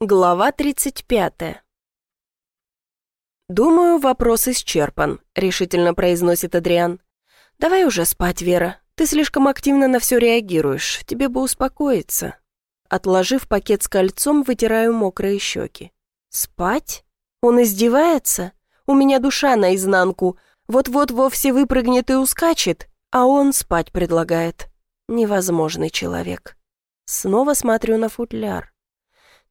Глава 35. «Думаю, вопрос исчерпан», — решительно произносит Адриан. «Давай уже спать, Вера. Ты слишком активно на все реагируешь. Тебе бы успокоиться». Отложив пакет с кольцом, вытираю мокрые щеки. «Спать? Он издевается? У меня душа наизнанку. Вот-вот вовсе выпрыгнет и ускачет, а он спать предлагает. Невозможный человек». Снова смотрю на футляр.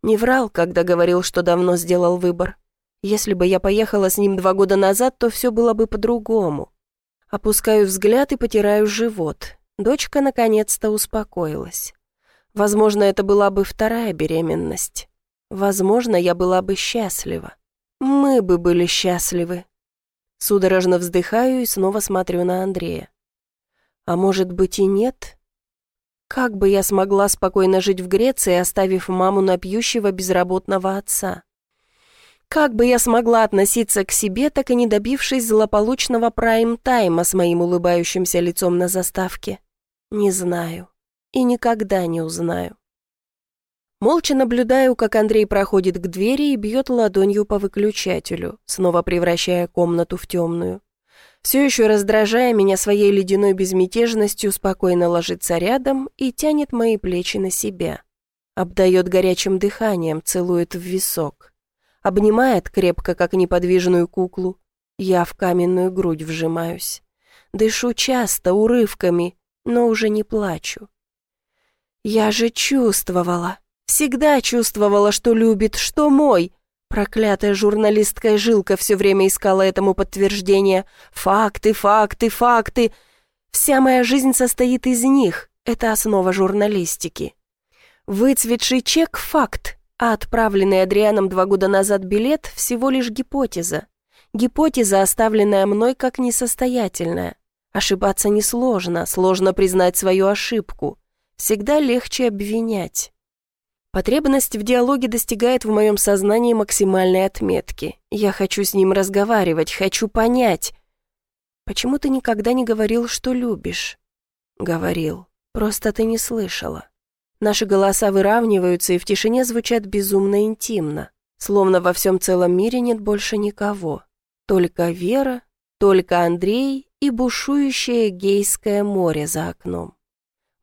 Не врал, когда говорил, что давно сделал выбор. Если бы я поехала с ним два года назад, то все было бы по-другому. Опускаю взгляд и потираю живот. Дочка наконец-то успокоилась. Возможно, это была бы вторая беременность. Возможно, я была бы счастлива. Мы бы были счастливы. Судорожно вздыхаю и снова смотрю на Андрея. А может быть и нет? Как бы я смогла спокойно жить в Греции, оставив маму на пьющего безработного отца? Как бы я смогла относиться к себе, так и не добившись злополучного прайм-тайма с моим улыбающимся лицом на заставке? Не знаю. И никогда не узнаю. Молча наблюдаю, как Андрей проходит к двери и бьет ладонью по выключателю, снова превращая комнату в темную все еще раздражая меня своей ледяной безмятежностью, спокойно ложится рядом и тянет мои плечи на себя. Обдает горячим дыханием, целует в висок. Обнимает крепко, как неподвижную куклу. Я в каменную грудь вжимаюсь. Дышу часто, урывками, но уже не плачу. Я же чувствовала, всегда чувствовала, что любит, что мой, Проклятая журналистская жилка все время искала этому подтверждение. Факты, факты, факты. Вся моя жизнь состоит из них. Это основа журналистики. Выцветший чек — факт, а отправленный Адрианом два года назад билет — всего лишь гипотеза. Гипотеза, оставленная мной как несостоятельная. Ошибаться несложно, сложно признать свою ошибку. Всегда легче обвинять. Потребность в диалоге достигает в моем сознании максимальной отметки. Я хочу с ним разговаривать, хочу понять. Почему ты никогда не говорил, что любишь? Говорил. Просто ты не слышала. Наши голоса выравниваются и в тишине звучат безумно интимно. Словно во всем целом мире нет больше никого. Только Вера, только Андрей и бушующее гейское море за окном.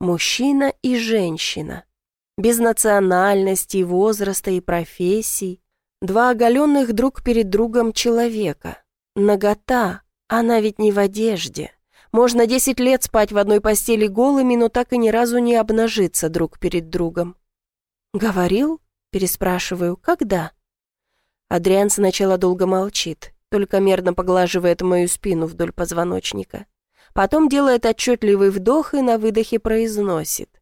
Мужчина и женщина — без национальности, возраста и профессий, два оголенных друг перед другом человека. Нагота, она ведь не в одежде. Можно десять лет спать в одной постели голыми, но так и ни разу не обнажиться друг перед другом. «Говорил?» — переспрашиваю. «Когда?» Адриан сначала долго молчит, только мерно поглаживает мою спину вдоль позвоночника. Потом делает отчетливый вдох и на выдохе произносит.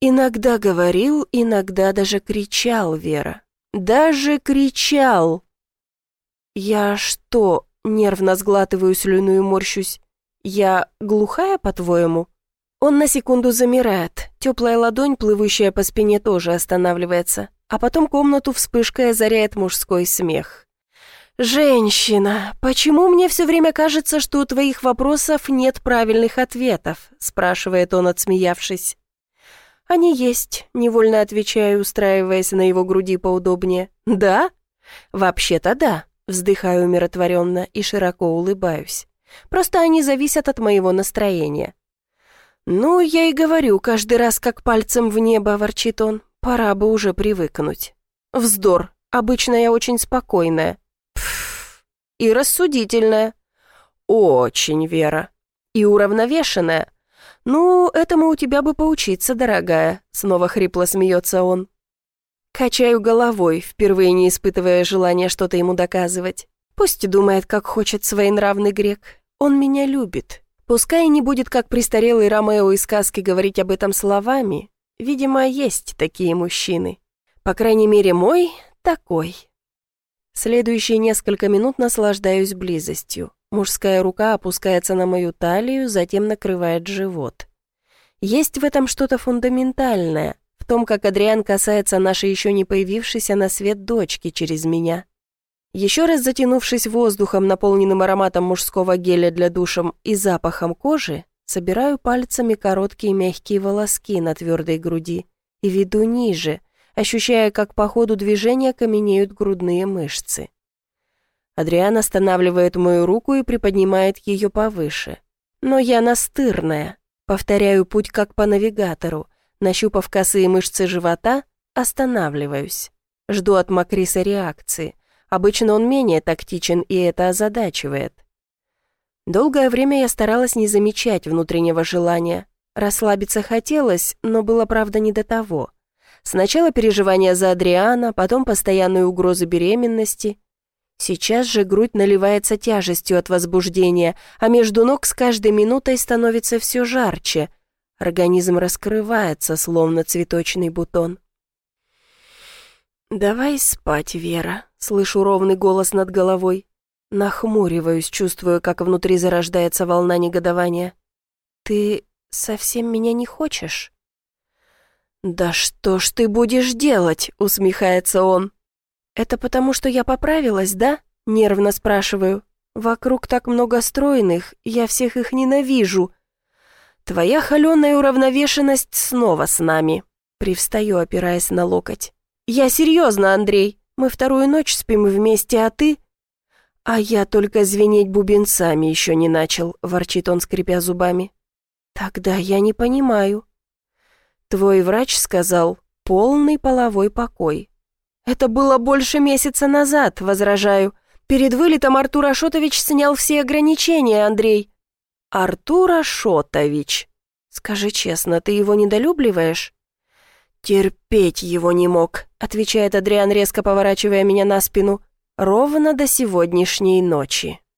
Иногда говорил, иногда даже кричал, Вера. Даже кричал. Я что, нервно сглатываю слюну и морщусь. Я глухая, по-твоему? Он на секунду замирает. Теплая ладонь, плывущая по спине, тоже останавливается. А потом комнату вспышкой озаряет мужской смех. «Женщина, почему мне все время кажется, что у твоих вопросов нет правильных ответов?» спрашивает он, отсмеявшись. «Они есть», — невольно отвечаю, устраиваясь на его груди поудобнее. «Да?» «Вообще-то да», — вздыхаю умиротворенно и широко улыбаюсь. «Просто они зависят от моего настроения». «Ну, я и говорю, каждый раз как пальцем в небо», — ворчит он. «Пора бы уже привыкнуть». «Вздор. Обычно я очень спокойная». «Пф. И рассудительная». «Очень, Вера. И уравновешенная». «Ну, этому у тебя бы поучиться, дорогая», — снова хрипло смеется он. Качаю головой, впервые не испытывая желания что-то ему доказывать. Пусть думает, как хочет своенравный грек. Он меня любит. Пускай не будет, как престарелый Ромео из сказки, говорить об этом словами. Видимо, есть такие мужчины. По крайней мере, мой такой. Следующие несколько минут наслаждаюсь близостью. Мужская рука опускается на мою талию, затем накрывает живот. Есть в этом что-то фундаментальное, в том, как Адриан касается нашей еще не появившейся на свет дочки через меня. Еще раз затянувшись воздухом, наполненным ароматом мужского геля для душем и запахом кожи, собираю пальцами короткие мягкие волоски на твердой груди и веду ниже, ощущая, как по ходу движения каменеют грудные мышцы. Адриан останавливает мою руку и приподнимает ее повыше. Но я настырная. Повторяю путь как по навигатору. Нащупав косые мышцы живота, останавливаюсь. Жду от Макриса реакции. Обычно он менее тактичен, и это озадачивает. Долгое время я старалась не замечать внутреннего желания. Расслабиться хотелось, но было, правда, не до того. Сначала переживания за Адриана, потом постоянные угрозы беременности. Сейчас же грудь наливается тяжестью от возбуждения, а между ног с каждой минутой становится все жарче. Организм раскрывается, словно цветочный бутон. «Давай спать, Вера», — слышу ровный голос над головой. Нахмуриваюсь, чувствую, как внутри зарождается волна негодования. «Ты совсем меня не хочешь?» «Да что ж ты будешь делать?» — усмехается он. «Это потому, что я поправилась, да?» — нервно спрашиваю. «Вокруг так много стройных, я всех их ненавижу». «Твоя холеная уравновешенность снова с нами», — привстаю, опираясь на локоть. «Я серьезно, Андрей. Мы вторую ночь спим вместе, а ты...» «А я только звенеть бубенцами еще не начал», — ворчит он, скрипя зубами. «Тогда я не понимаю». «Твой врач сказал, полный половой покой». «Это было больше месяца назад», — возражаю. «Перед вылетом Артур Ашотович снял все ограничения, Андрей». «Артур Ашотович. Скажи честно, ты его недолюбливаешь?» «Терпеть его не мог», — отвечает Адриан, резко поворачивая меня на спину. «Ровно до сегодняшней ночи».